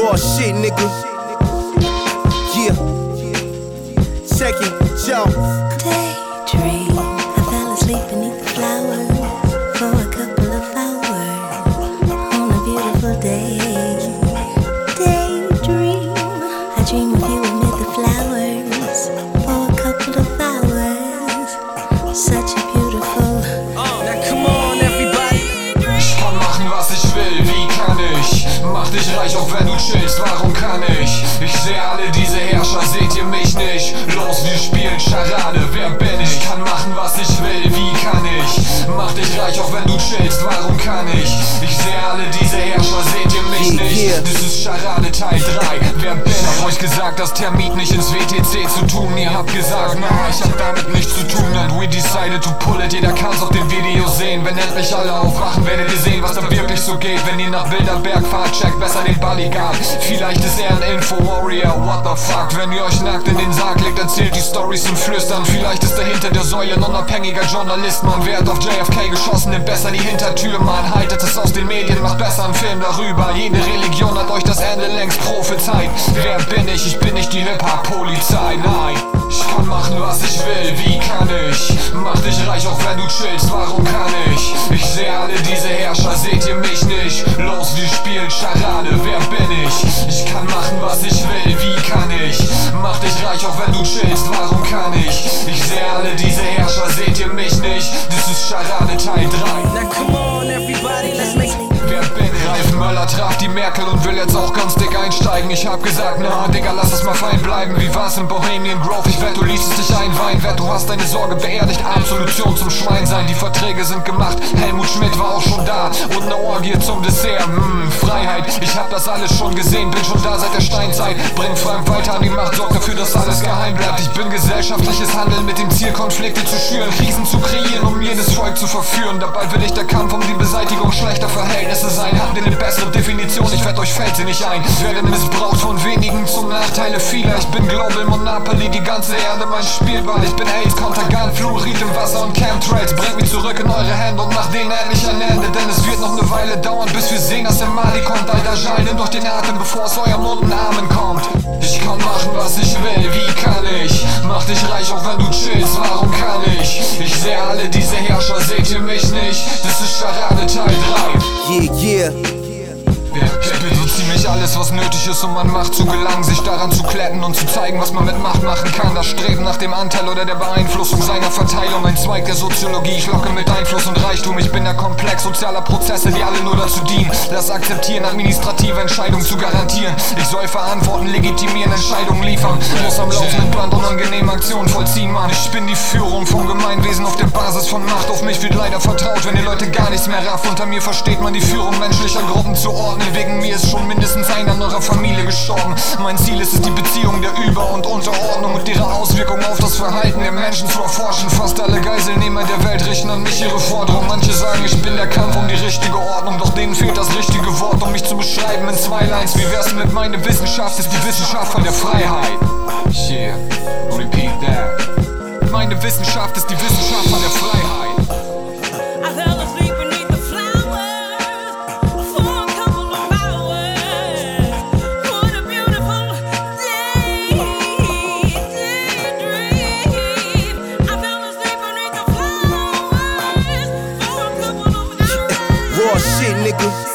Raw shit, nigga. Yeah. Check it, yo. Daydream. I fell asleep beneath the flowers for a couple of hours on a beautiful day. Daydream. I dream of you amid the flowers. Chillst, warum kann ich? Ich seh alle diese Herrscher, seht ihr mich nicht? Los, wir spielen Charade, wer bin ich? Kann machen, was ich will, wie kann ich? Mach dich reich, auch wenn du chillst, warum kann ich? Ich seh alle diese Herrscher, seht ihr mich nicht? Das ist Charade Teil 3, wer bin ich? Hab euch gesagt, das Termit nicht ins WTC zu tun Ihr habt gesagt, na, ich hab damit nichts zu tun And we decided to pull it, jeder kann's auf Video sehen Wenn endlich alle aufwachen, werdet ihr sehen, was da wirklich so geht. Wenn ihr nach Bilderberg fahrt, checkt besser den Bodyguard Vielleicht ist er ein Info-Warrior, what the fuck. Wenn ihr euch nackt in den Sarg legt, erzählt die Stories im Flüstern. Vielleicht ist er hinter der Säule ein unabhängiger Journalist. Man, wer hat auf JFK geschossen, nimmt besser die Hintertür. Man, haltet es aus den Medien, macht besser einen Film darüber. Jede Religion hat euch das Ende längst prophezeit. Wer bin ich? Ich bin nicht die Hip-Hop-Polizei, nein Kann machen, was ich will, wie kann ich? Mach dich reich, auch wenn du chillst, warum kann ich? Ich seh alle diese Herrscher, seht ihr mich nicht? Los, wir spielen Charade, wer bin ich? Ich kann machen, was ich will, wie kann ich? Mach dich reich, auch wenn du chillst, warum kann ich? Ich seh alle diese Herrscher, seht ihr mich nicht? Das ist Charade Teil 3 Now come on, everybody, let's make Ralf Möller traf die Merkel und will jetzt auch ganz dick einsteigen. Ich hab gesagt, na Digga, lass es mal fein bleiben. Wie war's in Bohemian Grove? Ich wett, du liest es dich einweihen. Wett, du hast deine Sorge beerdigt. Absolution zum Schwein sein. Die Verträge sind gemacht. Helmut Schmidt war auch schon da. Und ne Orgie zum Dessert. Mmm, Freiheit. Ich hab das alles schon gesehen. Bin schon da seit der Steinzeit. Bring Frank weiter an die Macht. Sorg dafür, dass alles geheim bleibt. Ich bin gesellschaftliches Handeln mit dem Ziel, Konflikte zu schüren. Krisen zu kreieren, um jedes Volk zu verführen. Dabei will ich der Kampf um die Beseitigung schlechter Verhältnisse sein. Habt ihr eine bessere Definition? Ich werd euch fällt sie nicht ein. Ich werde missbraucht von wenigen zum Nachteile vieler. Ich bin Global Monopoly, die ganze Erde mein Spielball. Ich bin AIDS, Kontergan, Fluorid im Wasser und Chemtrails. Bringt mich zurück in eure Hände und macht denen endlich ein Ende. Denn es wird noch eine Weile dauern, bis wir sehen, dass der Mali kommt. Alter Schein, nimm doch den Atem, bevor es euer Mund und Armen kommt. Ich kann machen, was ich will, wie kann ich? Mach dich reich, auch wenn du chillst, warum kann ich? Ich seh alle diese Herrscher, seht ihr mich nicht? Das ist Charade Teil 3 Yeah, yeah. Ich alles, was nötig ist, um an Macht zu gelangen, sich daran zu kletten und zu zeigen, was man mit Macht machen kann. Das Streben nach dem Anteil oder der Beeinflussung seiner Verteilung, ein Zweig der Soziologie. Ich locke mit Einfluss und Reichtum. Ich bin der Komplex sozialer Prozesse, die alle nur dazu dienen, das Akzeptieren, administrative Entscheidungen zu garantieren. Ich soll verantworten, legitimieren, Entscheidungen liefern. Muss am laufenden Band unangenehme Aktionen vollziehen, Mann. Ich bin die Führung vom Gemeinwesen auf der Basis von Macht. Auf mich wird leider vertraut, wenn die Leute gar nichts mehr raffen. Unter mir versteht man die Führung menschlicher Gruppen zu ordnen. Wegen mir ist schon mindestens einer in eurer Familie gestorben. Mein Ziel ist es, die Beziehung der Über- und Unterordnung und ihre Auswirkungen auf das Verhalten der Menschen zu erforschen. Fast alle Geiselnehmer der Welt richten an mich ihre Forderung. Manche sagen, ich bin der Kampf um die richtige Ordnung, doch denen fehlt das richtige Wort, um mich zu beschreiben in zwei Lines. Wie wär's mit meine Wissenschaft ist die Wissenschaft von der Freiheit. Yeah, repeat that. Meine Wissenschaft ist die Wissenschaft Michael